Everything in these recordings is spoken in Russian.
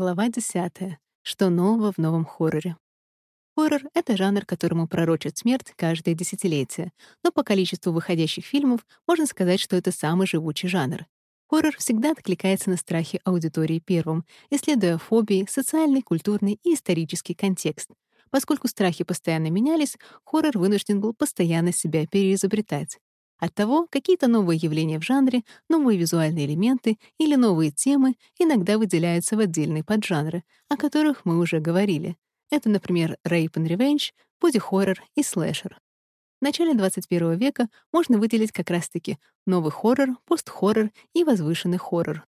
Глава 10. Что нового в новом хорроре? Хоррор — это жанр, которому пророчат смерть каждое десятилетие, но по количеству выходящих фильмов можно сказать, что это самый живучий жанр. Хоррор всегда откликается на страхи аудитории первым, исследуя фобии, социальный, культурный и исторический контекст. Поскольку страхи постоянно менялись, хоррор вынужден был постоянно себя переизобретать. Оттого какие-то новые явления в жанре, новые визуальные элементы или новые темы иногда выделяются в отдельные поджанры, о которых мы уже говорили. Это, например, rape and revenge, боди-хоррор и слэшер. В начале 21 века можно выделить как раз-таки новый хоррор, постхоррор и возвышенный хоррор.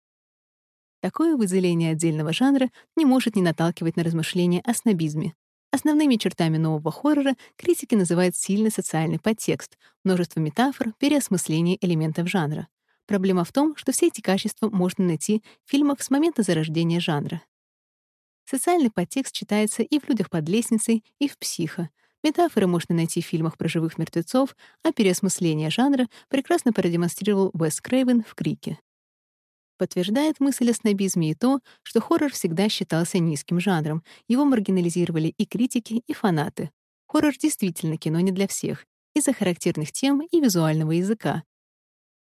Такое выделение отдельного жанра не может не наталкивать на размышления о снобизме. Основными чертами нового хоррора критики называют сильный социальный подтекст, множество метафор, переосмысление элементов жанра. Проблема в том, что все эти качества можно найти в фильмах с момента зарождения жанра. Социальный подтекст читается и в «Людях под лестницей», и в «Психо». Метафоры можно найти в фильмах про живых мертвецов, а переосмысление жанра прекрасно продемонстрировал Уэс Крейвен в «Крике». Подтверждает мысль о снобизме и то, что хоррор всегда считался низким жанром, его маргинализировали и критики, и фанаты. Хоррор действительно кино не для всех, из-за характерных тем и визуального языка.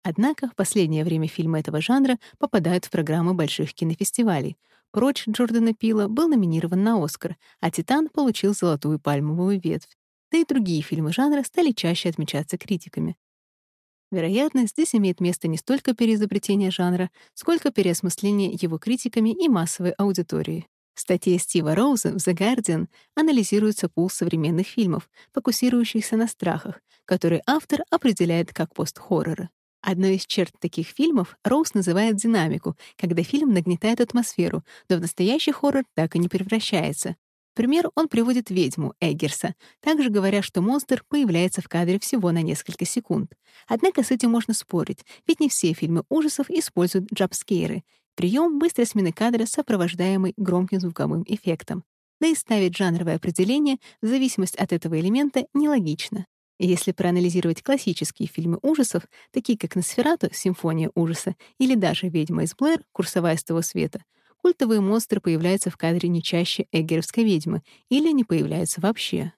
Однако в последнее время фильмы этого жанра попадают в программы больших кинофестивалей. «Прочь» Джордана Пила был номинирован на «Оскар», а «Титан» получил золотую пальмовую ветвь. Да и другие фильмы жанра стали чаще отмечаться критиками. Вероятно, здесь имеет место не столько переизобретение жанра, сколько переосмысление его критиками и массовой аудиторией. В статье Стива Роуза в The Guardian анализируется пул современных фильмов, фокусирующихся на страхах, которые автор определяет как пост-хорроры. Одной из черт таких фильмов Роуз называет динамику, когда фильм нагнетает атмосферу, но в настоящий хоррор так и не превращается пример он приводит ведьму Эггерса, также говоря, что монстр появляется в кадре всего на несколько секунд. Однако с этим можно спорить, ведь не все фильмы ужасов используют джампскейры — прием быстрой смены кадра, сопровождаемый громким звуковым эффектом. Да и ставить жанровое определение в зависимость от этого элемента нелогично. Если проанализировать классические фильмы ужасов, такие как «Носферату. Симфония ужаса» или даже «Ведьма из Блэр. Курсовая с того света», культовые монстры появляются в кадре не чаще эггеровской ведьмы или не появляются вообще.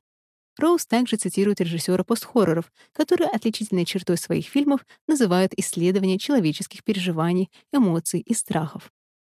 Роуз также цитирует режиссера постхорроров, которые отличительной чертой своих фильмов называют исследование человеческих переживаний, эмоций и страхов.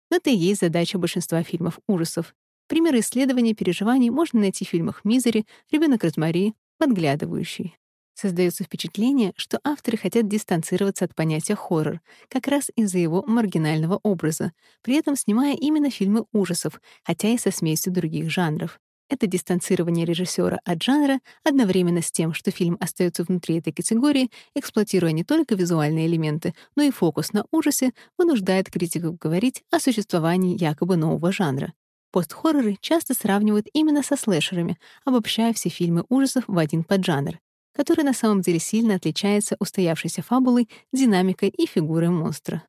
Но это и есть задача большинства фильмов ужасов. Примеры исследования переживаний можно найти в фильмах «Мизери», «Ребенок Розмари», «Подглядывающий». Создается впечатление, что авторы хотят дистанцироваться от понятия хоррор, как раз из-за его маргинального образа, при этом снимая именно фильмы ужасов, хотя и со смесью других жанров. Это дистанцирование режиссера от жанра одновременно с тем, что фильм остается внутри этой категории, эксплуатируя не только визуальные элементы, но и фокус на ужасе, вынуждает критиков говорить о существовании якобы нового жанра. Постхорроры часто сравнивают именно со слэшерами, обобщая все фильмы ужасов в один поджанр который на самом деле сильно отличается устоявшейся фабулой, динамикой и фигурой монстра.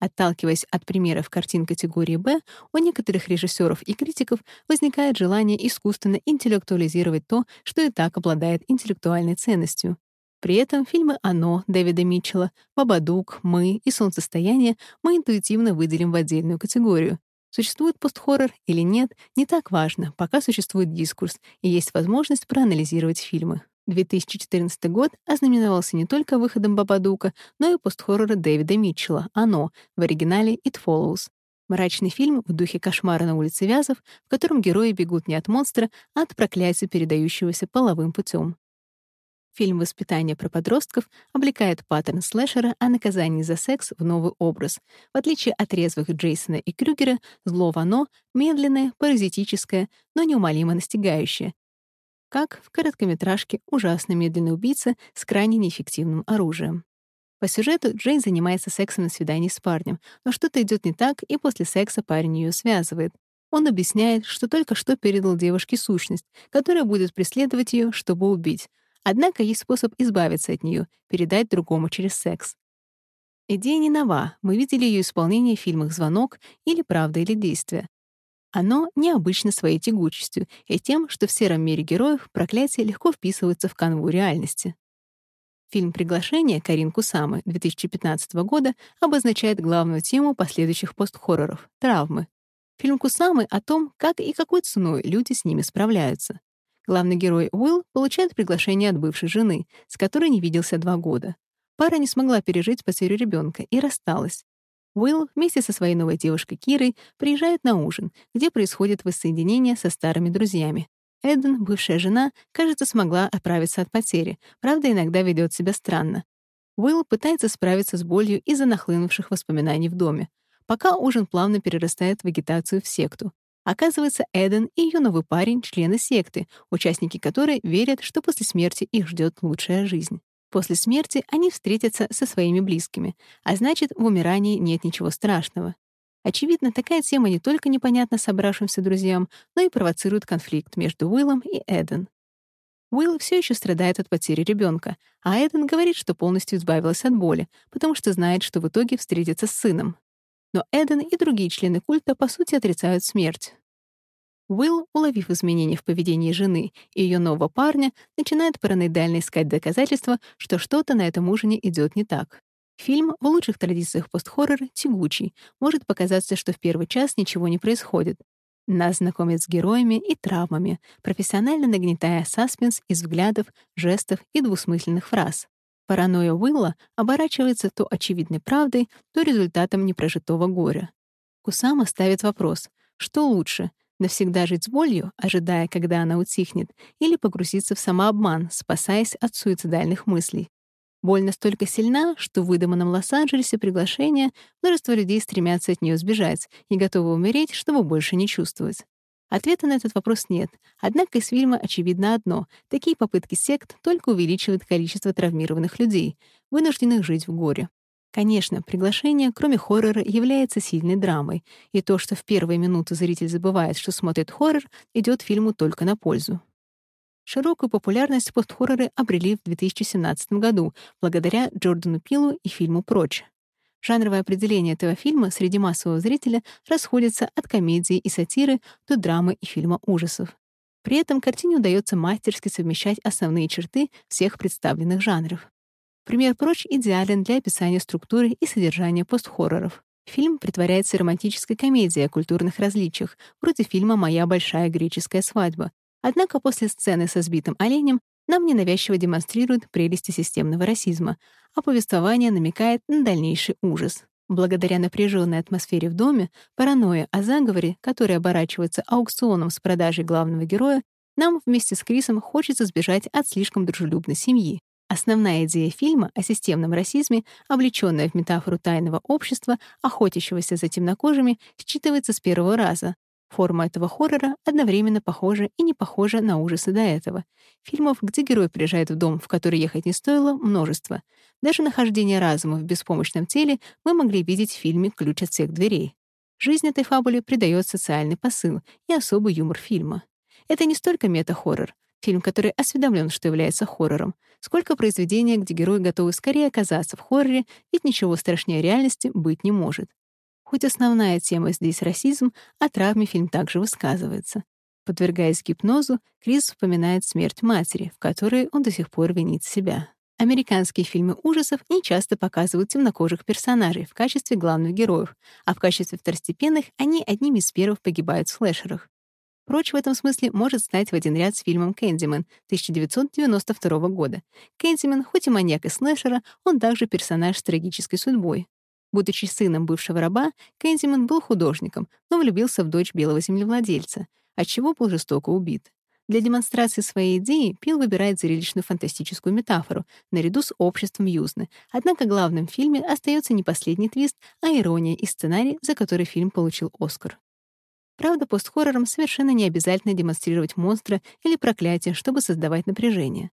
Отталкиваясь от примеров картин категории «Б», у некоторых режиссеров и критиков возникает желание искусственно интеллектуализировать то, что и так обладает интеллектуальной ценностью. При этом фильмы «Оно» Дэвида Митчелла, «Бабадук», «Мы» и «Солнцестояние» мы интуитивно выделим в отдельную категорию. Существует постхоррор или нет, не так важно, пока существует дискурс и есть возможность проанализировать фильмы. 2014 год ознаменовался не только выходом Бабадука, но и постхоррора Дэвида Митчелла «Оно» в оригинале «It Follows». Мрачный фильм в духе кошмара на улице Вязов, в котором герои бегут не от монстра, а от проклятия, передающегося половым путем. Фильм «Воспитание про подростков» облекает паттерн слэшера о наказании за секс в новый образ. В отличие от резвых Джейсона и Крюгера, зло Вано — медленное, паразитическое, но неумолимо настигающее, как в короткометражке «Ужасно медленный убийца» с крайне неэффективным оружием. По сюжету Джейн занимается сексом на свидании с парнем, но что-то идет не так, и после секса парень ее связывает. Он объясняет, что только что передал девушке сущность, которая будет преследовать ее, чтобы убить. Однако есть способ избавиться от нее, передать другому через секс. Идея не нова, мы видели ее исполнение в фильмах «Звонок» или «Правда или действие». Оно необычно своей тягучестью и тем, что в сером мире героев проклятие легко вписывается в канву реальности. Фильм «Приглашение» Карин Кусамы 2015 года обозначает главную тему последующих постхорроров — травмы. Фильм «Кусамы» о том, как и какой ценой люди с ними справляются. Главный герой Уилл получает приглашение от бывшей жены, с которой не виделся два года. Пара не смогла пережить потерю ребенка и рассталась. Уилл вместе со своей новой девушкой Кирой приезжает на ужин, где происходит воссоединение со старыми друзьями. Эден, бывшая жена, кажется, смогла оправиться от потери, правда, иногда ведет себя странно. Уилл пытается справиться с болью из-за нахлынувших воспоминаний в доме, пока ужин плавно перерастает в вегетацию в секту. Оказывается, Эден и ее новый парень — члены секты, участники которой верят, что после смерти их ждет лучшая жизнь. После смерти они встретятся со своими близкими, а значит, в умирании нет ничего страшного. Очевидно, такая тема не только непонятна собравшимся друзьям, но и провоцирует конфликт между Уиллом и Эден. Уилл все еще страдает от потери ребенка, а Эден говорит, что полностью избавилась от боли, потому что знает, что в итоге встретится с сыном. Но Эден и другие члены культа, по сути, отрицают смерть. Уилл, уловив изменения в поведении жены и ее нового парня, начинает параноидально искать доказательства, что что-то на этом ужине идет не так. Фильм в лучших традициях постхоррора тягучий. Может показаться, что в первый час ничего не происходит. Нас знакомят с героями и травмами, профессионально нагнетая саспенс из взглядов, жестов и двусмысленных фраз. Паранойя Уилла оборачивается то очевидной правдой, то результатом непрожитого горя. Кусама ставит вопрос, что лучше — навсегда жить с болью, ожидая, когда она утихнет, или погрузиться в самообман, спасаясь от суицидальных мыслей. Боль настолько сильна, что в выдуманном Лос-Анджелесе приглашение множество людей стремятся от нее сбежать и готовы умереть, чтобы больше не чувствовать. Ответа на этот вопрос нет. Однако из фильма очевидно одно — такие попытки сект только увеличивают количество травмированных людей, вынужденных жить в горе. Конечно, приглашение, кроме хоррора, является сильной драмой, и то, что в первые минуты зритель забывает, что смотрит хоррор, идет фильму только на пользу. Широкую популярность постхорроры обрели в 2017 году благодаря Джордану Пилу и фильму «Прочь». Жанровое определение этого фильма среди массового зрителя расходится от комедии и сатиры до драмы и фильма ужасов. При этом картине удается мастерски совмещать основные черты всех представленных жанров. Пример «Прочь» идеален для описания структуры и содержания постхорроров. Фильм притворяется романтической комедией о культурных различиях, вроде фильма «Моя большая греческая свадьба». Однако после сцены со сбитым оленем нам ненавязчиво демонстрируют прелести системного расизма, а повествование намекает на дальнейший ужас. Благодаря напряженной атмосфере в доме, паранойя о заговоре, который оборачивается аукционом с продажей главного героя, нам вместе с Крисом хочется сбежать от слишком дружелюбной семьи. Основная идея фильма о системном расизме, облечённая в метафору тайного общества, охотящегося за темнокожими, считывается с первого раза, Форма этого хоррора одновременно похожа и не похожа на ужасы до этого. Фильмов, где герой приезжает в дом, в который ехать не стоило, множество. Даже нахождение разума в беспомощном теле мы могли видеть в фильме «Ключ от всех дверей». Жизнь этой фабуле придает социальный посыл и особый юмор фильма. Это не столько мета-хоррор, фильм, который осведомлен, что является хоррором, сколько произведение, где герои готовы скорее оказаться в хорроре, ведь ничего страшнее реальности быть не может. Хоть основная тема здесь расизм, о травме фильм также высказывается. Подвергаясь гипнозу, Крис вспоминает смерть матери, в которой он до сих пор винит себя. Американские фильмы ужасов не часто показывают темнокожих персонажей в качестве главных героев, а в качестве второстепенных они одними из первых погибают в слэшерах. Прочь в этом смысле может стать в один ряд с фильмом «Кэндимен» 1992 года. Кэндимен, хоть и маньяк и слэшера, он также персонаж с трагической судьбой. Будучи сыном бывшего раба, Кензиман был художником, но влюбился в дочь белого землевладельца, отчего был жестоко убит. Для демонстрации своей идеи Пил выбирает зрелищную фантастическую метафору наряду с обществом Юзны. Однако главным в фильме остается не последний твист, а ирония и сценарий, за который фильм получил Оскар. Правда, постхоррорам совершенно не обязательно демонстрировать монстра или проклятие, чтобы создавать напряжение.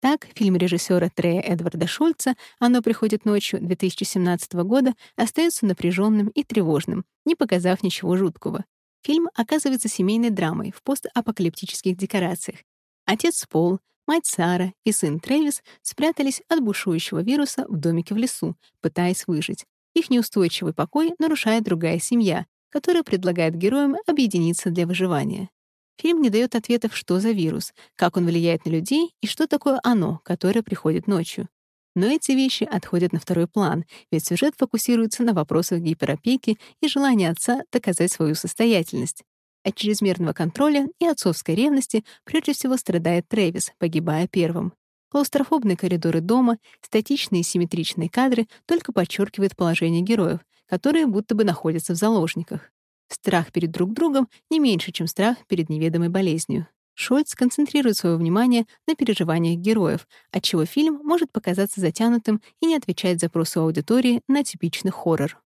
Так, фильм режиссера Трея Эдварда Шульца «Оно приходит ночью» 2017 года остается напряженным и тревожным, не показав ничего жуткого. Фильм оказывается семейной драмой в постапокалиптических декорациях. Отец Пол, мать Сара и сын Трэвис спрятались от бушующего вируса в домике в лесу, пытаясь выжить. Их неустойчивый покой нарушает другая семья, которая предлагает героям объединиться для выживания. Фильм не дает ответов, что за вирус, как он влияет на людей и что такое оно, которое приходит ночью. Но эти вещи отходят на второй план, ведь сюжет фокусируется на вопросах гиперопеки и желании отца доказать свою состоятельность. От чрезмерного контроля и отцовской ревности прежде всего страдает Трэвис, погибая первым. Клаустрофобные коридоры дома, статичные и симметричные кадры только подчеркивают положение героев, которые будто бы находятся в заложниках. Страх перед друг другом не меньше, чем страх перед неведомой болезнью. Шольц концентрирует свое внимание на переживаниях героев, отчего фильм может показаться затянутым и не отвечает запросу аудитории на типичный хоррор.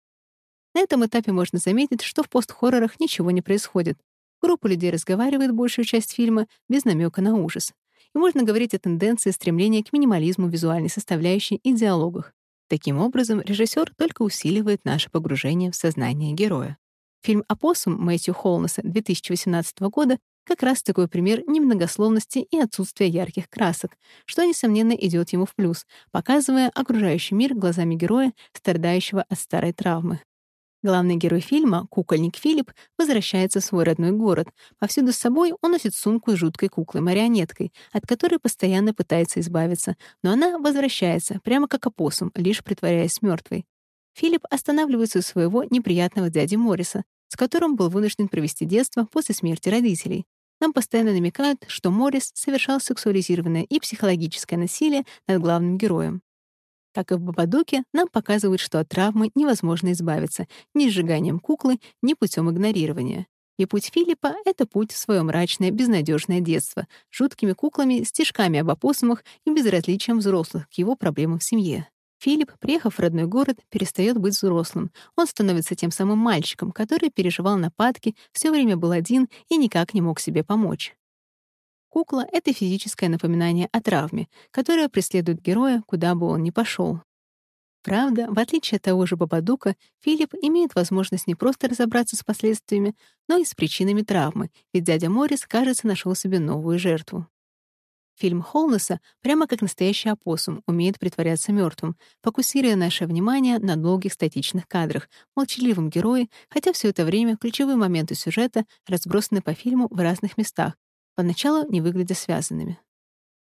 На этом этапе можно заметить, что в пост-хоррорах ничего не происходит. Группа людей разговаривает большую часть фильма без намека на ужас. И можно говорить о тенденции стремления к минимализму визуальной составляющей и диалогах. Таким образом, режиссер только усиливает наше погружение в сознание героя. Фильм «Опоссум» Мэтью Холнеса 2018 года как раз такой пример немногословности и отсутствия ярких красок, что, несомненно, идет ему в плюс, показывая окружающий мир глазами героя, страдающего от старой травмы. Главный герой фильма, кукольник Филипп, возвращается в свой родной город. Повсюду с собой он носит сумку с жуткой куклой-марионеткой, от которой постоянно пытается избавиться, но она возвращается, прямо как опоссум, лишь притворяясь мертвой. Филипп останавливается у своего неприятного дяди Морриса, с которым был вынужден провести детство после смерти родителей. Нам постоянно намекают, что Моррис совершал сексуализированное и психологическое насилие над главным героем. Как и в Бабадуке, нам показывают, что от травмы невозможно избавиться ни сжиганием куклы, ни путем игнорирования. И путь Филиппа — это путь в свое мрачное, безнадежное детство, жуткими куклами, стишками об опоссумах и безразличием взрослых к его проблемам в семье. Филипп, приехав в родной город, перестает быть взрослым. Он становится тем самым мальчиком, который переживал нападки, все время был один и никак не мог себе помочь. Кукла — это физическое напоминание о травме, которая преследует героя, куда бы он ни пошел. Правда, в отличие от того же Бабадука, Филипп имеет возможность не просто разобраться с последствиями, но и с причинами травмы, ведь дядя Моррис, кажется, нашел себе новую жертву. Фильм Холнеса, прямо как настоящий опоссум, умеет притворяться мертвым, фокусируя наше внимание на долгих статичных кадрах, молчаливом герое, хотя все это время ключевые моменты сюжета разбросаны по фильму в разных местах, поначалу не выглядя связанными.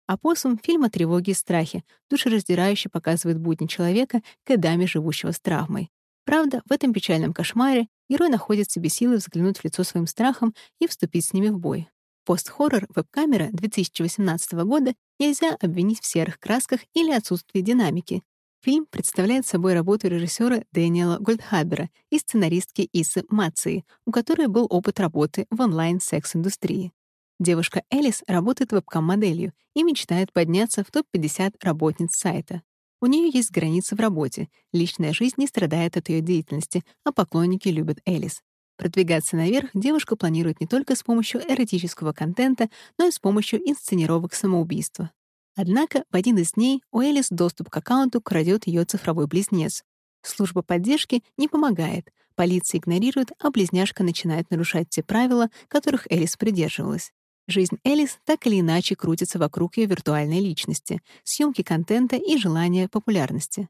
Опоссум — фильм о тревоге и страхе, душераздирающе показывает будни человека, годами живущего с травмой. Правда, в этом печальном кошмаре герой находит себе силы взглянуть в лицо своим страхам и вступить с ними в бой. Пост-хоррор веб-камера 2018 года нельзя обвинить в серых красках или отсутствии динамики. Фильм представляет собой работу режиссера Дэниела Гольдхабера и сценаристки Исы Мации, у которой был опыт работы в онлайн-секс-индустрии. Девушка Элис работает вебкам-моделью и мечтает подняться в топ-50 работниц сайта. У нее есть границы в работе, личная жизнь не страдает от ее деятельности, а поклонники любят Элис. Продвигаться наверх девушка планирует не только с помощью эротического контента, но и с помощью инсценировок самоубийства. Однако в один из дней у Элис доступ к аккаунту крадет ее цифровой близнец. Служба поддержки не помогает, полиция игнорирует, а близняшка начинает нарушать те правила, которых Элис придерживалась. Жизнь Элис так или иначе крутится вокруг ее виртуальной личности, съемки контента и желания популярности.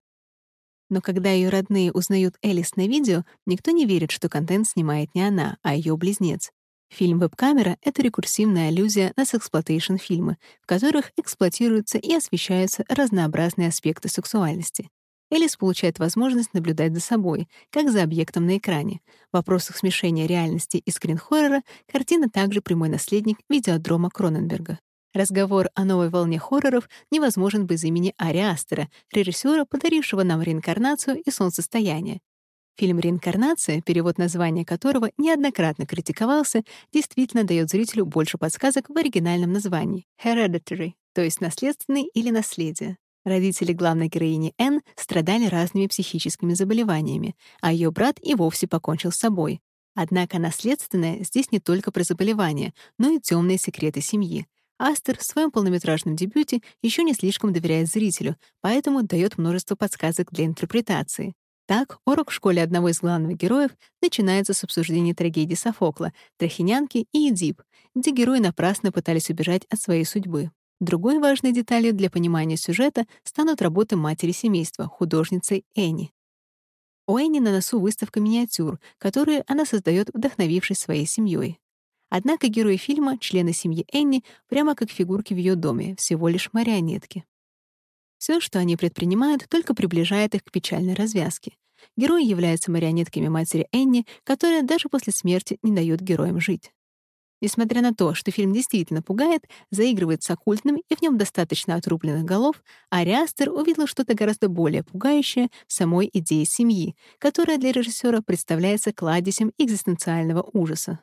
Но когда ее родные узнают Элис на видео, никто не верит, что контент снимает не она, а ее близнец. Фильм «Веб-камера» — это рекурсивная аллюзия на сексплотейшн-фильмы, в которых эксплуатируются и освещаются разнообразные аспекты сексуальности. Элис получает возможность наблюдать за собой, как за объектом на экране. В вопросах смешения реальности и скринхоррора картина также прямой наследник видеодрома Кроненберга. Разговор о новой волне хорроров невозможен без имени Ари Астера, режиссера, подарившего нам реинкарнацию и солнцестояние. Фильм «Реинкарнация», перевод названия которого неоднократно критиковался, действительно дает зрителю больше подсказок в оригинальном названии — «Hereditary», то есть «наследственный» или «наследие». Родители главной героини Энн страдали разными психическими заболеваниями, а ее брат и вовсе покончил с собой. Однако наследственное здесь не только про заболевания, но и темные секреты семьи. Астер в своем полнометражном дебюте еще не слишком доверяет зрителю, поэтому дает множество подсказок для интерпретации. Так, урок в школе одного из главных героев начинается с обсуждения трагедии Софокла, Трахинянки и Эдип, где герои напрасно пытались убежать от своей судьбы. Другой важной деталью для понимания сюжета станут работы матери семейства, художницы Энни. У Энни на носу выставка миниатюр, которую она создает, вдохновившись своей семьей. Однако герои фильма, члены семьи Энни, прямо как фигурки в ее доме, всего лишь марионетки. Все, что они предпринимают, только приближает их к печальной развязке. Герои являются марионетками матери Энни, которая даже после смерти не дает героям жить. Несмотря на то, что фильм действительно пугает, заигрывает с оккультным и в нем достаточно отрубленных голов, Ари Астер увидела что-то гораздо более пугающее в самой идее семьи, которая для режиссера представляется кладезем экзистенциального ужаса.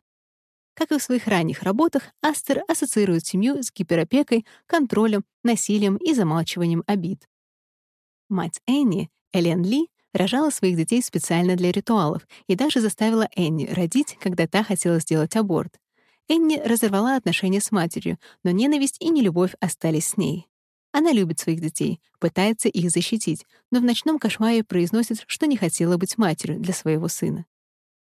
Как и в своих ранних работах, Астер ассоциирует семью с гиперопекой, контролем, насилием и замалчиванием обид. Мать Энни, Элен Ли, рожала своих детей специально для ритуалов и даже заставила Энни родить, когда та хотела сделать аборт. Энни разорвала отношения с матерью, но ненависть и нелюбовь остались с ней. Она любит своих детей, пытается их защитить, но в ночном кошмаре произносит, что не хотела быть матерью для своего сына.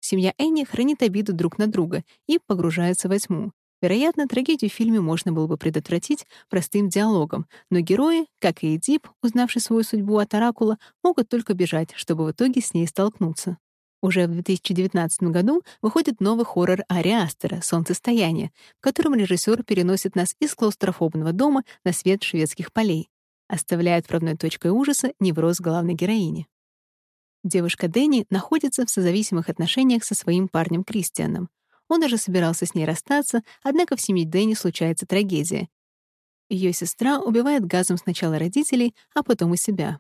Семья Энни хранит обиду друг на друга и погружается во тьму. Вероятно, трагедию в фильме можно было бы предотвратить простым диалогом, но герои, как и Эдип, узнавший свою судьбу от Оракула, могут только бежать, чтобы в итоге с ней столкнуться. Уже в 2019 году выходит новый хоррор Ари Астера «Солнцестояние», в котором режиссер переносит нас из клаустрофобного дома на свет шведских полей, оставляя отправной точкой ужаса невроз главной героини. Девушка Дэнни находится в созависимых отношениях со своим парнем Кристианом. Он даже собирался с ней расстаться, однако в семье Дэнни случается трагедия. Ее сестра убивает газом сначала родителей, а потом и себя.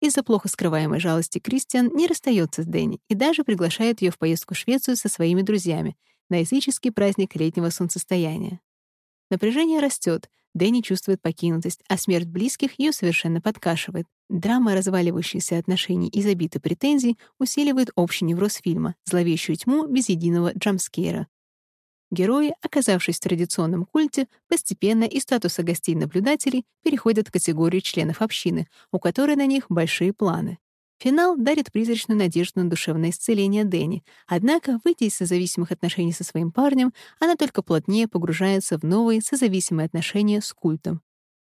Из-за плохо скрываемой жалости Кристиан не расстается с Дэнни и даже приглашает ее в поездку в Швецию со своими друзьями на языческий праздник летнего солнцестояния. Напряжение растет, Дэнни чувствует покинутость, а смерть близких ее совершенно подкашивает. Драма разваливающихся отношений и забитой претензий усиливает общий невроз фильма, зловещую тьму без единого джамскейра, Герои, оказавшись в традиционном культе, постепенно из статуса гостей-наблюдателей переходят в категорию членов общины, у которой на них большие планы. Финал дарит призрачную надежду на душевное исцеление Дэнни, однако, выйдя из созависимых отношений со своим парнем, она только плотнее погружается в новые созависимые отношения с культом.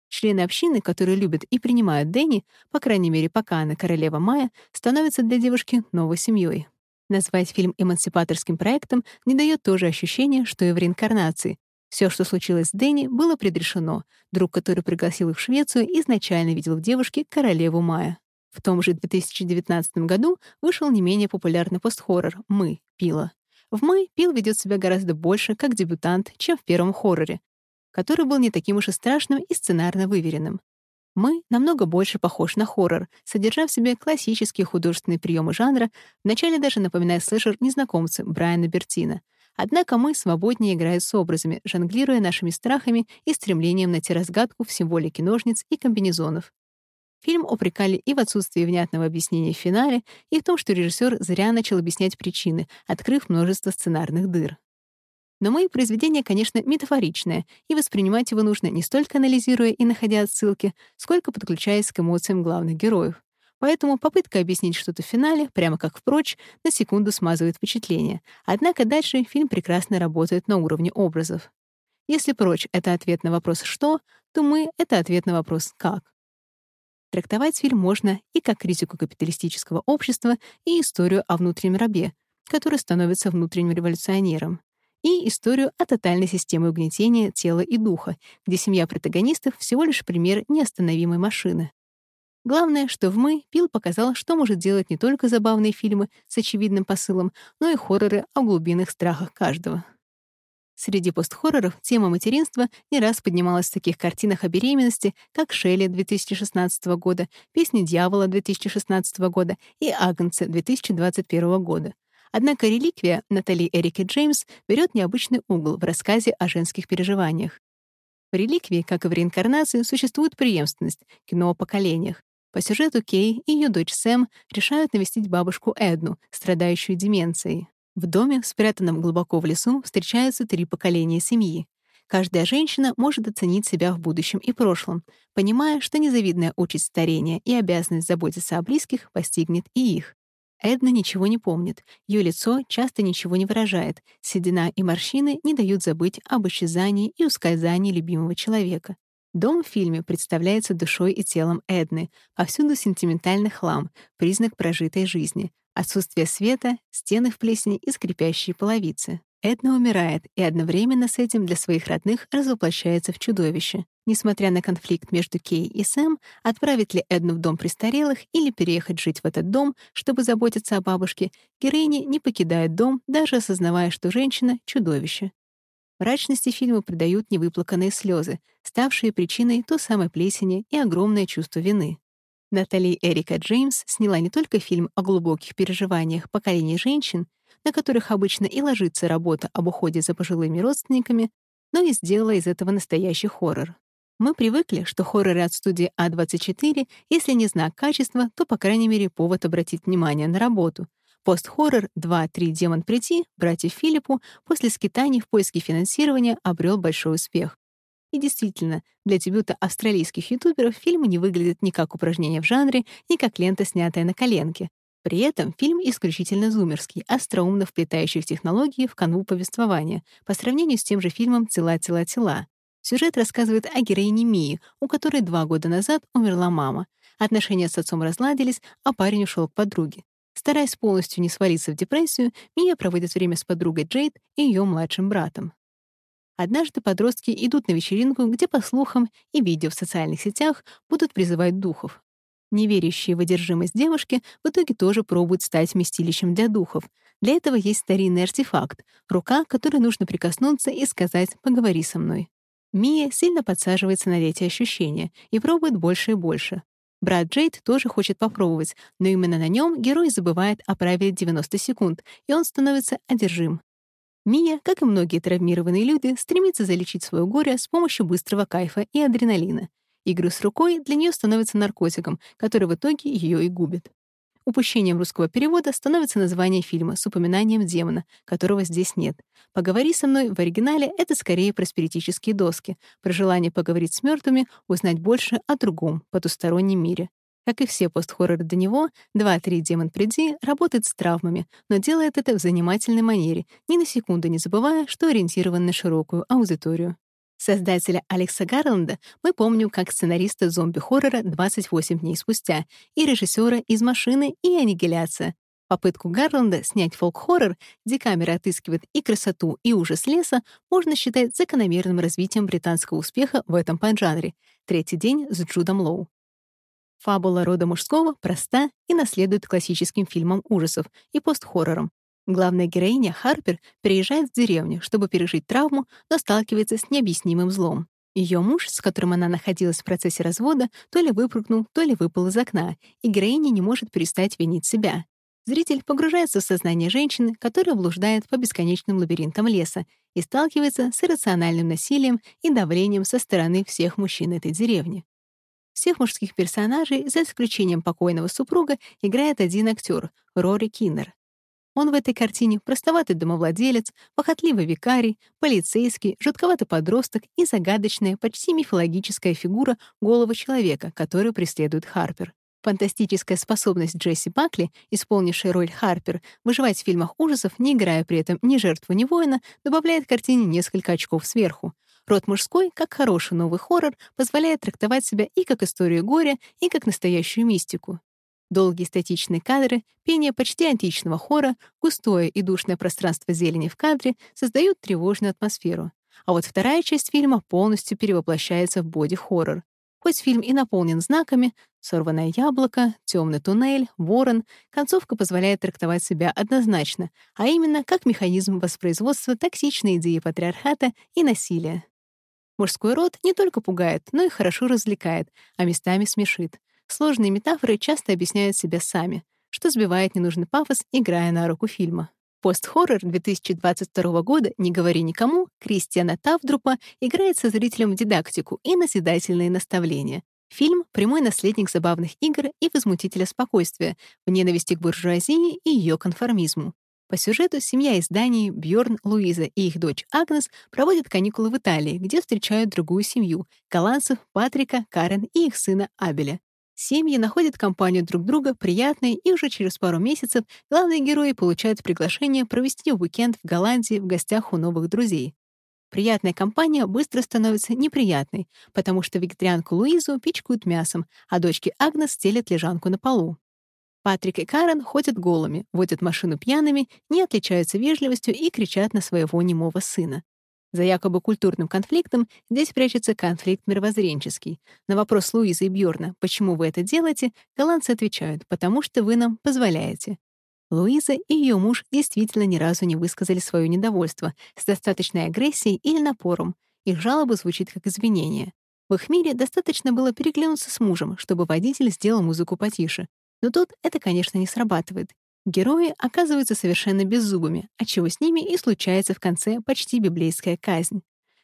Члены общины, которые любят и принимают Дэнни, по крайней мере, пока она королева Майя, становятся для девушки новой семьей. Назвать фильм эмансипаторским проектом не дает тоже ощущения, что и в реинкарнации. Все, что случилось с Дэнни, было предрешено. Друг, который пригласил их в Швецию, изначально видел в девушке королеву Мая. В том же 2019 году вышел не менее популярный постхоррор «Мы. Пила». В «Мы» Пил ведет себя гораздо больше как дебютант, чем в первом хорроре, который был не таким уж и страшным и сценарно выверенным. Мы намного больше похож на хоррор, содержа в себе классические художественные приемы жанра, вначале даже напоминая слэшер незнакомцы Брайана Бертина. Однако мы свободнее играем с образами, жонглируя нашими страхами и стремлением найти разгадку в символике ножниц и комбинезонов. Фильм упрекали и в отсутствии внятного объяснения в финале, и в том, что режиссер зря начал объяснять причины, открыв множество сценарных дыр. Но мои произведения, конечно, метафоричное, и воспринимать его нужно не столько анализируя и находя отсылки, сколько подключаясь к эмоциям главных героев. Поэтому попытка объяснить что-то в финале, прямо как в «Прочь», на секунду смазывает впечатление. Однако дальше фильм прекрасно работает на уровне образов. Если «Прочь» — это ответ на вопрос «что», то «Мы» — это ответ на вопрос «как». Трактовать фильм можно и как критику капиталистического общества, и историю о внутреннем рабе, который становится внутренним революционером и историю о тотальной системе угнетения тела и духа, где семья протагонистов всего лишь пример неостановимой машины. Главное, что в «Мы» Пил показал, что может делать не только забавные фильмы с очевидным посылом, но и хорроры о глубинных страхах каждого. Среди постхорроров тема материнства не раз поднималась в таких картинах о беременности, как «Шелли» 2016 года, «Песни дьявола» 2016 года и «Агнцы» 2021 года. Однако реликвия Натали Эрики Джеймс берет необычный угол в рассказе о женских переживаниях. В реликвии, как и в реинкарнации, существует преемственность, кино о поколениях. По сюжету Кей и ее дочь Сэм решают навестить бабушку Эдну, страдающую деменцией. В доме, спрятанном глубоко в лесу, встречаются три поколения семьи. Каждая женщина может оценить себя в будущем и прошлом, понимая, что незавидная участь старения и обязанность заботиться о близких постигнет и их. Эдна ничего не помнит, ее лицо часто ничего не выражает, седина и морщины не дают забыть об исчезании и ускользании любимого человека. Дом в фильме представляется душой и телом Эдны, повсюду сентиментальный хлам, признак прожитой жизни, отсутствие света, стены в плесени и скрипящие половицы. Эдна умирает и одновременно с этим для своих родных развоплощается в чудовище. Несмотря на конфликт между Кей и Сэм, отправить ли Эдну в дом престарелых или переехать жить в этот дом, чтобы заботиться о бабушке, героиня не покидает дом, даже осознавая, что женщина — чудовище. Мрачности фильма придают невыплаканные слезы, ставшие причиной той самой плесени и огромное чувство вины. Натали Эрика Джеймс сняла не только фильм о глубоких переживаниях поколений женщин, на которых обычно и ложится работа об уходе за пожилыми родственниками, но и сделала из этого настоящий хоррор. Мы привыкли, что хорроры от студии А24, если не знак качества, то, по крайней мере, повод обратить внимание на работу. Пост-хоррор «2-3 демон прийти» братьев Филиппу после скитаний в поиске финансирования обрел большой успех. И действительно, для дебюта австралийских ютуберов фильм не выглядит ни как упражнение в жанре, ни как лента, снятая на коленке. При этом фильм исключительно зумерский, остроумно вплетающий технологии в канву повествования, по сравнению с тем же фильмом «Тела, тела, тела». Сюжет рассказывает о героине Мии, у которой два года назад умерла мама. Отношения с отцом разладились, а парень ушел к подруге. Стараясь полностью не свалиться в депрессию, Мия проводит время с подругой Джейд и ее младшим братом. Однажды подростки идут на вечеринку, где, по слухам и видео в социальных сетях, будут призывать духов. Неверящие в одержимость девушки в итоге тоже пробуют стать вместилищем для духов. Для этого есть старинный артефакт — рука, которой нужно прикоснуться и сказать «поговори со мной». Мия сильно подсаживается на эти ощущения и пробует больше и больше. Брат Джейд тоже хочет попробовать, но именно на нем герой забывает о правиле 90 секунд, и он становится одержим. Мия, как и многие травмированные люди, стремится залечить свое горе с помощью быстрого кайфа и адреналина. Игры с рукой для нее становятся наркотиком, который в итоге ее и губит. Упущением русского перевода становится название фильма с упоминанием демона, которого здесь нет. «Поговори со мной» в оригинале — это скорее про спиритические доски, про желание поговорить с мертвыми, узнать больше о другом, потустороннем мире. Как и все постхорроры до него, 2-3 «Демон приди» работает с травмами, но делает это в занимательной манере, ни на секунду не забывая, что ориентирован на широкую аудиторию. Создателя Алекса Гарланда мы помним как сценариста зомби-хоррора «28 дней спустя» и режиссера «Из машины» и «Аннигиляция». Попытку Гарланда снять фолк-хоррор, где камера отыскивает и красоту, и ужас леса, можно считать закономерным развитием британского успеха в этом поджанре «Третий день» с Джудом Лоу. Фабула рода мужского проста и наследует классическим фильмам ужасов и постхоррорам, Главная героиня, Харпер, приезжает в деревню, чтобы пережить травму, но сталкивается с необъяснимым злом. Ее муж, с которым она находилась в процессе развода, то ли выпрыгнул, то ли выпал из окна, и героиня не может перестать винить себя. Зритель погружается в сознание женщины, которая блуждает по бесконечным лабиринтам леса и сталкивается с иррациональным насилием и давлением со стороны всех мужчин этой деревни. Всех мужских персонажей, за исключением покойного супруга, играет один актер — Рори Киннер. Он в этой картине простоватый домовладелец, похотливый викарий, полицейский, жутковатый подросток и загадочная, почти мифологическая фигура голого человека, которую преследует Харпер. Фантастическая способность Джесси Бакли, исполнившей роль Харпер, выживать в фильмах ужасов, не играя при этом ни жертву, ни воина, добавляет картине несколько очков сверху. Род мужской, как хороший новый хоррор, позволяет трактовать себя и как историю горя, и как настоящую мистику. Долгие статичные кадры, пение почти античного хора, густое и душное пространство зелени в кадре создают тревожную атмосферу. А вот вторая часть фильма полностью перевоплощается в боди-хоррор. Хоть фильм и наполнен знаками «Сорванное яблоко», «Темный туннель», «Ворон», концовка позволяет трактовать себя однозначно, а именно как механизм воспроизводства токсичной идеи патриархата и насилия. Мужской род не только пугает, но и хорошо развлекает, а местами смешит. Сложные метафоры часто объясняют себя сами, что сбивает ненужный пафос, играя на руку фильма. Пост-хоррор 2022 года «Не говори никому» Кристиана Тавдрупа играет со зрителем в дидактику и назидательные наставления. Фильм — прямой наследник забавных игр и возмутителя спокойствия, в ненависти к буржуазии и ее конформизму. По сюжету семья из Дании, Бьорн, Луиза и их дочь Агнес проводят каникулы в Италии, где встречают другую семью — голландцев, Патрика, Карен и их сына Абеля. Семьи находят компанию друг друга приятной, и уже через пару месяцев главные герои получают приглашение провести уикенд в Голландии в гостях у новых друзей. Приятная компания быстро становится неприятной, потому что вегетарианку Луизу пичкают мясом, а дочке Агнес стелят лежанку на полу. Патрик и Карен ходят голыми, водят машину пьяными, не отличаются вежливостью и кричат на своего немого сына. За якобы культурным конфликтом здесь прячется конфликт мировоззренческий. На вопрос Луизы и Бьорна, почему вы это делаете, голландцы отвечают, потому что вы нам позволяете. Луиза и ее муж действительно ни разу не высказали свое недовольство с достаточной агрессией или напором. Их жалоба звучит как извинение. В их мире достаточно было переглянуться с мужем, чтобы водитель сделал музыку потише. Но тут это, конечно, не срабатывает. Герои оказываются совершенно беззубыми, отчего с ними и случается в конце почти библейская казнь.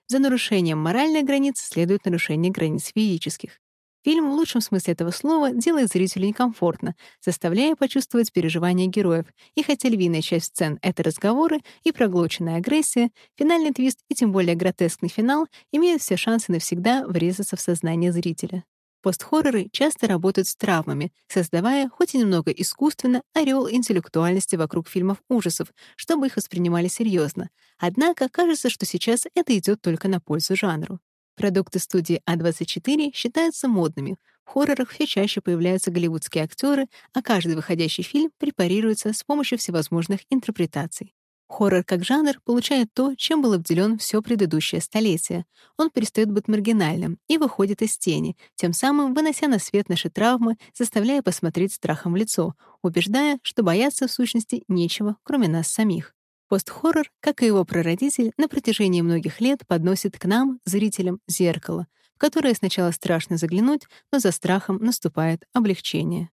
За нарушением моральных границ следует нарушение границ физических. Фильм в лучшем смысле этого слова делает зрителю некомфортно, заставляя почувствовать переживания героев, и хотя львиная часть сцен — это разговоры и проглоченная агрессия, финальный твист и тем более гротескный финал имеют все шансы навсегда врезаться в сознание зрителя. Постхорроры часто работают с травмами, создавая, хоть и немного искусственно, ореол интеллектуальности вокруг фильмов ужасов, чтобы их воспринимали серьезно. Однако кажется, что сейчас это идет только на пользу жанру. Продукты студии А24 считаются модными. В хоррорах все чаще появляются голливудские актеры, а каждый выходящий фильм препарируется с помощью всевозможных интерпретаций. Хоррор как жанр получает то, чем был обделен все предыдущее столетие. Он перестает быть маргинальным и выходит из тени, тем самым вынося на свет наши травмы, заставляя посмотреть страхом в лицо, убеждая, что бояться в сущности нечего, кроме нас самих. Постхоррор, как и его прародитель, на протяжении многих лет подносит к нам, зрителям, зеркало, в которое сначала страшно заглянуть, но за страхом наступает облегчение.